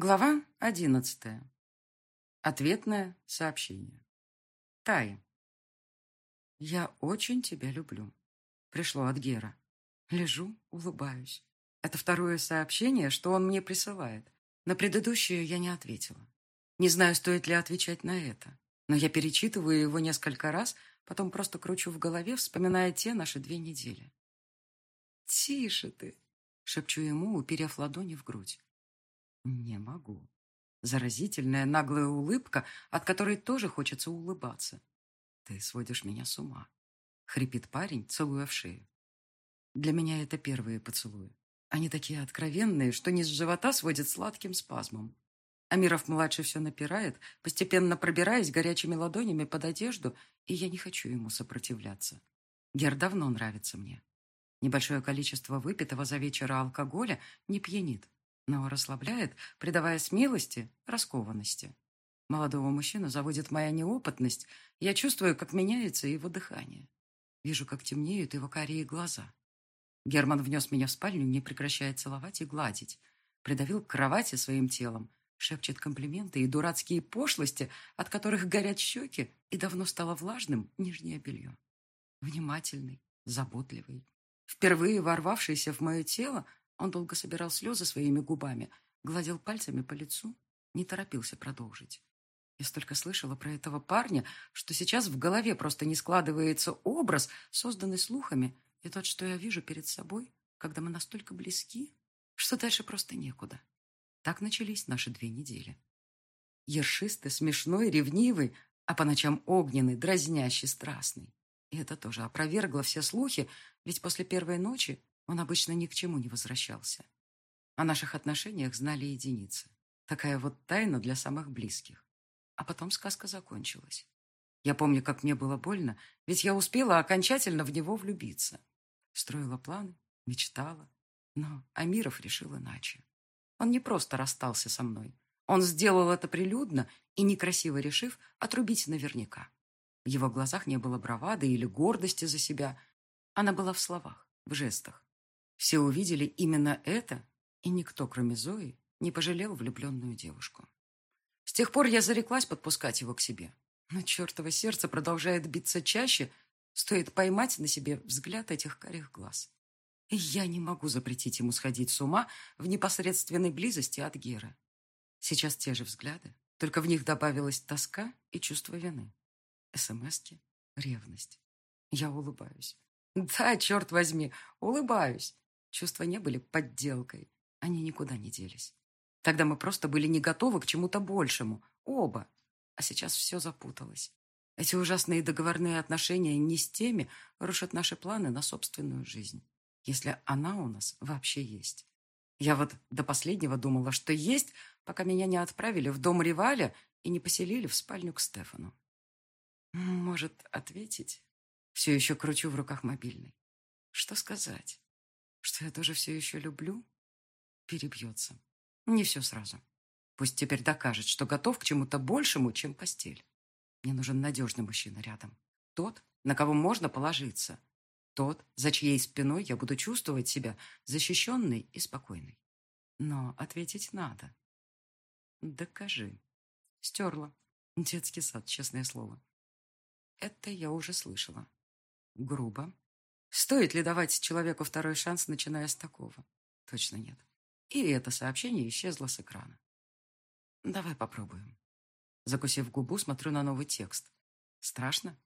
Глава одиннадцатая. Ответное сообщение. Тай. «Я очень тебя люблю». Пришло от Гера. Лежу, улыбаюсь. Это второе сообщение, что он мне присылает. На предыдущее я не ответила. Не знаю, стоит ли отвечать на это. Но я перечитываю его несколько раз, потом просто кручу в голове, вспоминая те наши две недели. «Тише ты!» — шепчу ему, уперев ладони в грудь. Не могу. Заразительная наглая улыбка, от которой тоже хочется улыбаться. Ты сводишь меня с ума. Хрипит парень, целуя в шею. Для меня это первые поцелуи. Они такие откровенные, что низ живота сводит сладким спазмом. Амиров-младший все напирает, постепенно пробираясь горячими ладонями под одежду, и я не хочу ему сопротивляться. Гер давно нравится мне. Небольшое количество выпитого за вечер алкоголя не пьянит но расслабляет, придавая смелости, раскованности. Молодого мужчину заводит моя неопытность, я чувствую, как меняется его дыхание. Вижу, как темнеют его карие глаза. Герман внес меня в спальню, не прекращая целовать и гладить. Придавил к кровати своим телом, шепчет комплименты и дурацкие пошлости, от которых горят щеки, и давно стало влажным нижнее белье. Внимательный, заботливый. Впервые ворвавшийся в мое тело, он долго собирал слезы своими губами, гладил пальцами по лицу, не торопился продолжить. Я столько слышала про этого парня, что сейчас в голове просто не складывается образ, созданный слухами, и тот, что я вижу перед собой, когда мы настолько близки, что дальше просто некуда. Так начались наши две недели. Ершистый, смешной, ревнивый, а по ночам огненный, дразнящий, страстный. И это тоже опровергло все слухи, ведь после первой ночи он обычно ни к чему не возвращался. О наших отношениях знали единицы. Такая вот тайна для самых близких. А потом сказка закончилась. Я помню, как мне было больно, ведь я успела окончательно в него влюбиться. Строила планы, мечтала. Но Амиров решил иначе. Он не просто расстался со мной. Он сделал это прилюдно и, некрасиво решив, отрубить наверняка. В его глазах не было бравады или гордости за себя. Она была в словах, в жестах. Все увидели именно это, и никто, кроме Зои, не пожалел влюбленную девушку. С тех пор я зареклась подпускать его к себе. Но чертово сердце продолжает биться чаще, стоит поймать на себе взгляд этих карих глаз. И я не могу запретить ему сходить с ума в непосредственной близости от Геры. Сейчас те же взгляды, только в них добавилась тоска и чувство вины. СМСки, ревность. Я улыбаюсь. Да, черт возьми, улыбаюсь. Чувства не были подделкой. Они никуда не делись. Тогда мы просто были не готовы к чему-то большему. Оба. А сейчас все запуталось. Эти ужасные договорные отношения не с теми рушат наши планы на собственную жизнь. Если она у нас вообще есть. Я вот до последнего думала, что есть, пока меня не отправили в дом Риваля и не поселили в спальню к Стефану. Может, ответить? Все еще кручу в руках мобильный. Что сказать? Что я тоже все еще люблю? Перебьется. Не все сразу. Пусть теперь докажет, что готов к чему-то большему, чем постель. Мне нужен надежный мужчина рядом. Тот, на кого можно положиться. Тот, за чьей спиной я буду чувствовать себя защищенной и спокойной. Но ответить надо. Докажи. Стерла. Детский сад, честное слово. Это я уже слышала. Грубо, Стоит ли давать человеку второй шанс, начиная с такого? Точно нет. И это сообщение исчезло с экрана. Давай попробуем. Закусив губу, смотрю на новый текст. Страшно?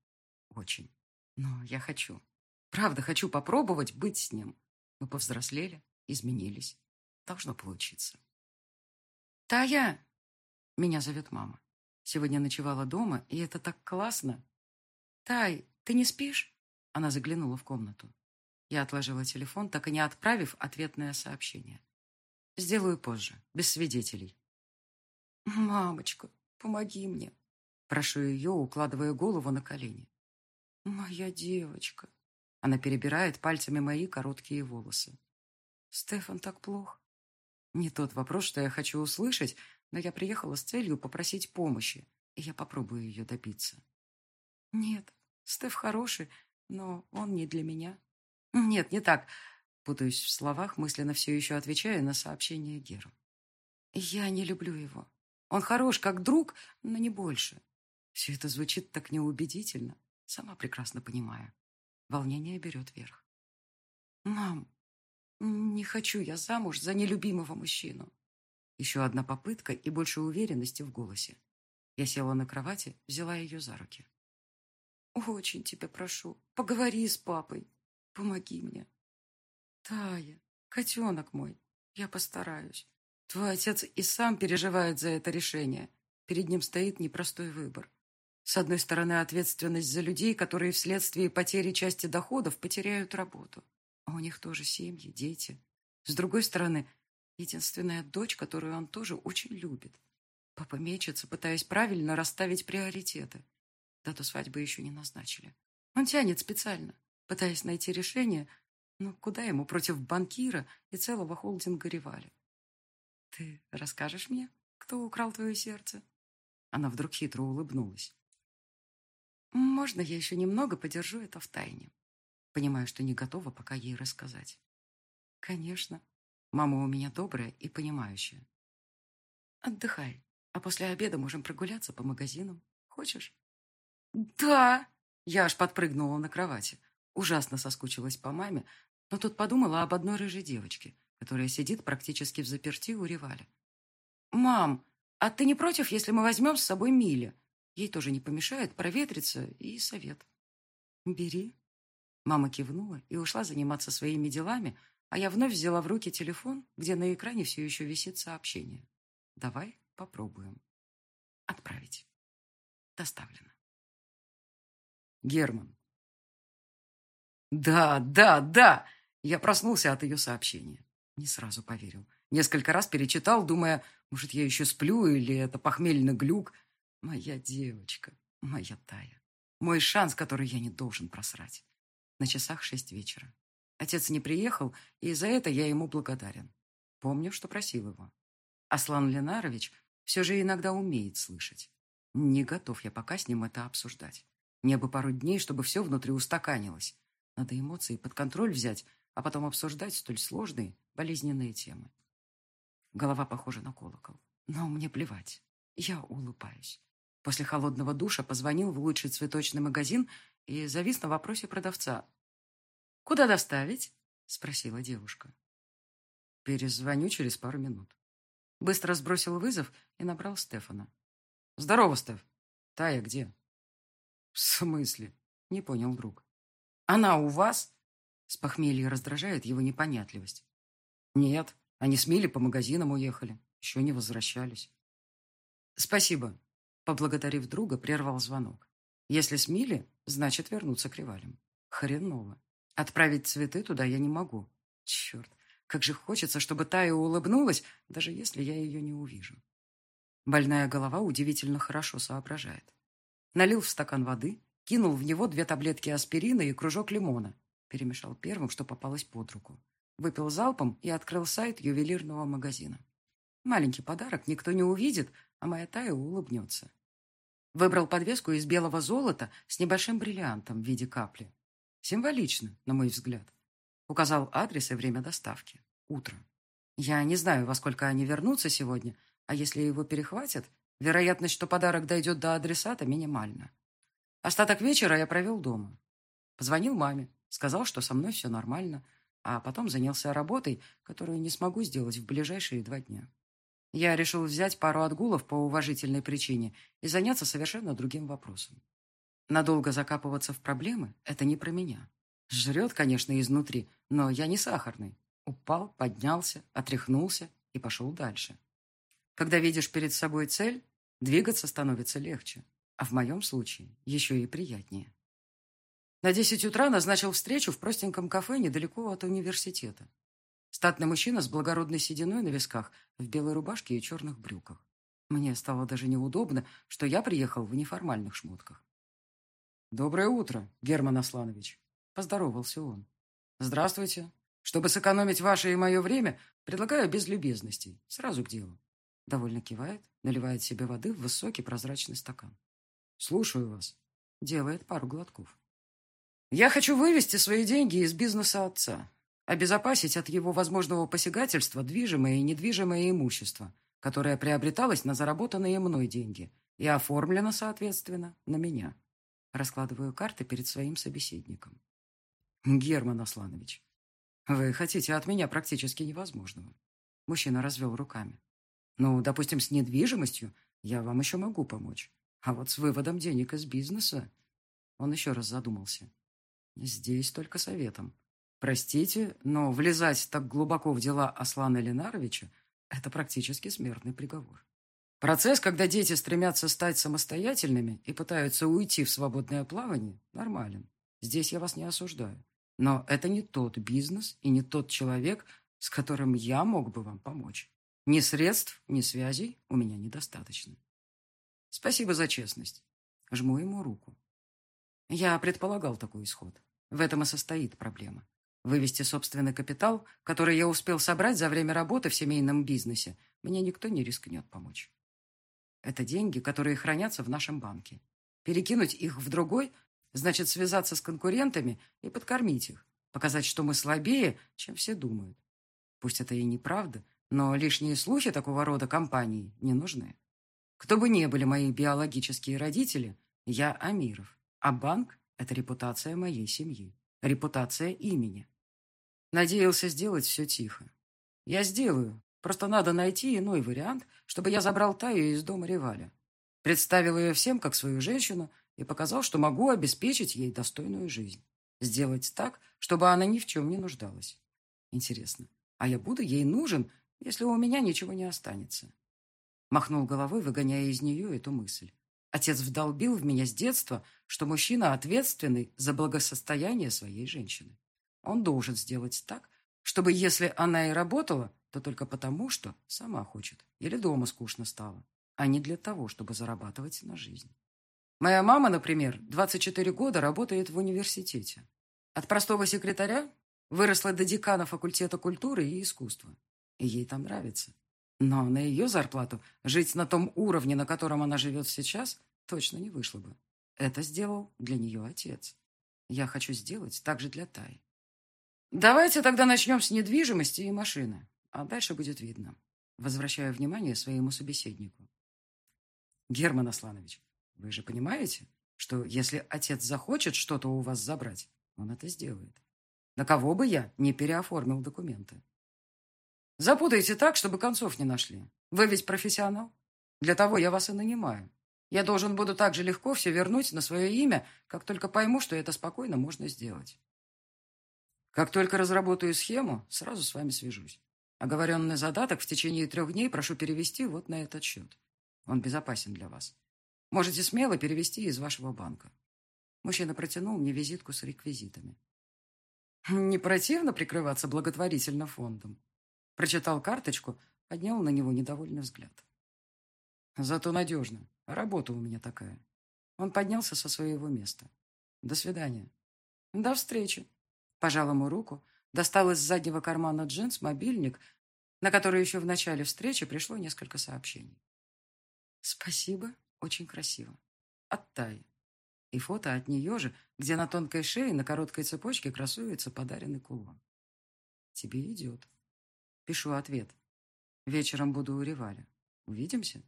Очень. Но я хочу. Правда, хочу попробовать быть с ним. Мы повзрослели, изменились. Должно получиться. Тая! Меня зовет мама. Сегодня ночевала дома, и это так классно. Тай, ты не спишь? Она заглянула в комнату. Я отложила телефон, так и не отправив ответное сообщение. Сделаю позже, без свидетелей. «Мамочка, помоги мне!» Прошу ее, укладывая голову на колени. «Моя девочка!» Она перебирает пальцами мои короткие волосы. «Стефан так плохо?» Не тот вопрос, что я хочу услышать, но я приехала с целью попросить помощи, и я попробую ее добиться. «Нет, Стеф хороший, но он не для меня. Нет, не так. Путаюсь в словах, мысленно все еще отвечая на сообщение Геру. Я не люблю его. Он хорош как друг, но не больше. Все это звучит так неубедительно. Сама прекрасно понимаю. Волнение берет верх. Мам, не хочу я замуж за нелюбимого мужчину. Еще одна попытка и больше уверенности в голосе. Я села на кровати, взяла ее за руки. «Очень тебя прошу, поговори с папой. Помоги мне». «Тая, котенок мой, я постараюсь. Твой отец и сам переживает за это решение. Перед ним стоит непростой выбор. С одной стороны, ответственность за людей, которые вследствие потери части доходов потеряют работу. А у них тоже семьи, дети. С другой стороны, единственная дочь, которую он тоже очень любит. Папа мечется, пытаясь правильно расставить приоритеты. Дату свадьбы еще не назначили. Он тянет специально, пытаясь найти решение, но куда ему против банкира и целого холдинга Ревали? Ты расскажешь мне, кто украл твое сердце? Она вдруг хитро улыбнулась. Можно я еще немного подержу это в тайне? Понимаю, что не готова пока ей рассказать. Конечно. Мама у меня добрая и понимающая. Отдыхай, а после обеда можем прогуляться по магазинам. Хочешь? Да! Я аж подпрыгнула на кровати. Ужасно соскучилась по маме, но тут подумала об одной рыжей девочке, которая сидит практически в заперти у Реваля. «Мам, а ты не против, если мы возьмем с собой Миле? Ей тоже не помешает проветриться и совет». «Бери». Мама кивнула и ушла заниматься своими делами, а я вновь взяла в руки телефон, где на экране все еще висит сообщение. «Давай попробуем». Отправить. Доставлено. Герман. Да, да, да! Я проснулся от ее сообщения. Не сразу поверил. Несколько раз перечитал, думая, может, я еще сплю или это похмельный глюк. Моя девочка, моя Тая. Мой шанс, который я не должен просрать. На часах шесть вечера. Отец не приехал, и за это я ему благодарен. Помню, что просил его. Аслан Ленарович все же иногда умеет слышать. Не готов я пока с ним это обсуждать. Мне бы пару дней, чтобы все внутри устаканилось. Надо эмоции под контроль взять, а потом обсуждать столь сложные, болезненные темы. Голова похожа на колокол. Но мне плевать. Я улыбаюсь. После холодного душа позвонил в лучший цветочный магазин и завис на вопросе продавца. «Куда доставить?» — спросила девушка. Перезвоню через пару минут. Быстро сбросил вызов и набрал Стефана. «Здорово, Стеф. Тая где?» «В смысле?» — не понял друг. «Она у вас?» С похмелья раздражает его непонятливость. «Нет, они с Милей по магазинам уехали. Еще не возвращались». «Спасибо», — поблагодарив друга, прервал звонок. «Если с Мили, значит вернуться к Ревалям. Хреново. Отправить цветы туда я не могу. Черт, как же хочется, чтобы Тая улыбнулась, даже если я ее не увижу». Больная голова удивительно хорошо соображает. Налил в стакан воды, кинул в него две таблетки аспирина и кружок лимона. Перемешал первым, что попалось под руку. Выпил залпом и открыл сайт ювелирного магазина. Маленький подарок никто не увидит, а моя Тая улыбнется. Выбрал подвеску из белого золота с небольшим бриллиантом в виде капли. Символично, на мой взгляд. Указал адрес и время доставки. Утро. Я не знаю, во сколько они вернутся сегодня, а если его перехватят, Вероятность, что подарок дойдет до адресата, минимальна. Остаток вечера я провел дома. Позвонил маме, сказал, что со мной все нормально, а потом занялся работой, которую не смогу сделать в ближайшие два дня. Я решил взять пару отгулов по уважительной причине и заняться совершенно другим вопросом. Надолго закапываться в проблемы – это не про меня. Жрет, конечно, изнутри, но я не сахарный. Упал, поднялся, отряхнулся и пошел дальше. Когда видишь перед собой цель, Двигаться становится легче, а в моем случае еще и приятнее. На десять утра назначил встречу в простеньком кафе недалеко от университета. Статный мужчина с благородной сединой на висках, в белой рубашке и черных брюках. Мне стало даже неудобно, что я приехал в неформальных шмотках. «Доброе утро, Герман Асланович», — поздоровался он. «Здравствуйте. Чтобы сэкономить ваше и мое время, предлагаю без любезностей, сразу к делу. Довольно кивает, наливает себе воды в высокий прозрачный стакан. «Слушаю вас». Делает пару глотков. «Я хочу вывести свои деньги из бизнеса отца, обезопасить от его возможного посягательства движимое и недвижимое имущество, которая приобреталась на заработанные мной деньги и оформлена, соответственно, на меня. Раскладываю карты перед своим собеседником. Герман Асланович, вы хотите от меня практически невозможного. Мужчина развел руками. Ну, допустим, с недвижимостью я вам еще могу помочь. А вот с выводом денег из бизнеса... Он еще раз задумался. Здесь только советом. Простите, но влезать так глубоко в дела Аслана Ленаровича – это практически смертный приговор. Процесс, когда дети стремятся стать самостоятельными и пытаются уйти в свободное плавание, нормален. Здесь я вас не осуждаю. Но это не тот бизнес и не тот человек, с которым я мог бы вам помочь. Ни средств, ни связей у меня недостаточно. Спасибо за честность. Жму ему руку. Я предполагал такой исход. В этом и состоит проблема. Вывести собственный капитал, который я успел собрать за время работы в семейном бизнесе, мне никто не рискнет помочь. Это деньги, которые хранятся в нашем банке. Перекинуть их в другой значит связаться с конкурентами и подкормить их, показать, что мы слабее, чем все думают. Пусть это и неправда, но лишние слухи такого рода компании не нужны. Кто бы ни были мои биологические родители, я Амиров, а банк – это репутация моей семьи, репутация имени. Надеялся сделать все тихо. Я сделаю, просто надо найти иной вариант, чтобы я забрал Таю из дома Реваля. Представил ее всем как свою женщину и показал, что могу обеспечить ей достойную жизнь. Сделать так, чтобы она ни в чем не нуждалась. Интересно, а я буду ей нужен если у меня ничего не останется. Махнул головой, выгоняя из нее эту мысль. Отец вдолбил в меня с детства, что мужчина ответственный за благосостояние своей женщины. Он должен сделать так, чтобы если она и работала, то только потому, что сама хочет или дома скучно стало, а не для того, чтобы зарабатывать на жизнь. Моя мама, например, 24 года работает в университете. От простого секретаря выросла до декана факультета культуры и искусства и ей там нравится. Но на ее зарплату жить на том уровне, на котором она живет сейчас, точно не вышло бы. Это сделал для нее отец. Я хочу сделать так же для Таи. Давайте тогда начнем с недвижимости и машины, а дальше будет видно. Возвращаю внимание своему собеседнику. Герман Асланович, вы же понимаете, что если отец захочет что-то у вас забрать, он это сделает. На кого бы я не переоформил документы. Запутайте так, чтобы концов не нашли. Вы ведь профессионал. Для того я вас и нанимаю. Я должен буду так же легко все вернуть на свое имя, как только пойму, что это спокойно можно сделать. Как только разработаю схему, сразу с вами свяжусь. Оговоренный задаток в течение трех дней прошу перевести вот на этот счет. Он безопасен для вас. Можете смело перевести из вашего банка. Мужчина протянул мне визитку с реквизитами. Не противно прикрываться благотворительным фондом? Прочитал карточку, поднял на него недовольный взгляд. Зато надежно. Работа у меня такая. Он поднялся со своего места. До свидания. До встречи. Пожал ему руку, достал из заднего кармана джинс мобильник, на который еще в начале встречи пришло несколько сообщений. Спасибо, очень красиво. От Таи. И фото от нее же, где на тонкой шее на короткой цепочке красуется подаренный кулон. Тебе идет. Пишу ответ. Вечером буду у Реваля. Увидимся?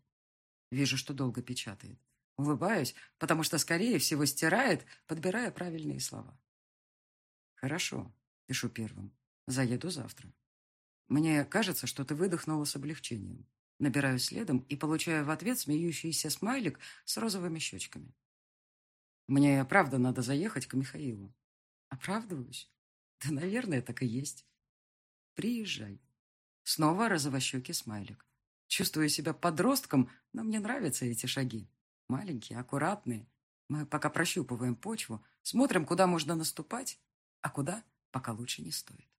Вижу, что долго печатает. Улыбаюсь, потому что, скорее всего, стирает, подбирая правильные слова. Хорошо, пишу первым. Заеду завтра. Мне кажется, что ты выдохнула с облегчением. Набираю следом и получаю в ответ смеющийся смайлик с розовыми щечками. Мне правда надо заехать к Михаилу. Оправдываюсь? Да, наверное, так и есть. Приезжай. Снова розовощекий смайлик. Чувствую себя подростком, но мне нравятся эти шаги. Маленькие, аккуратные. Мы пока прощупываем почву, смотрим, куда можно наступать, а куда пока лучше не стоит.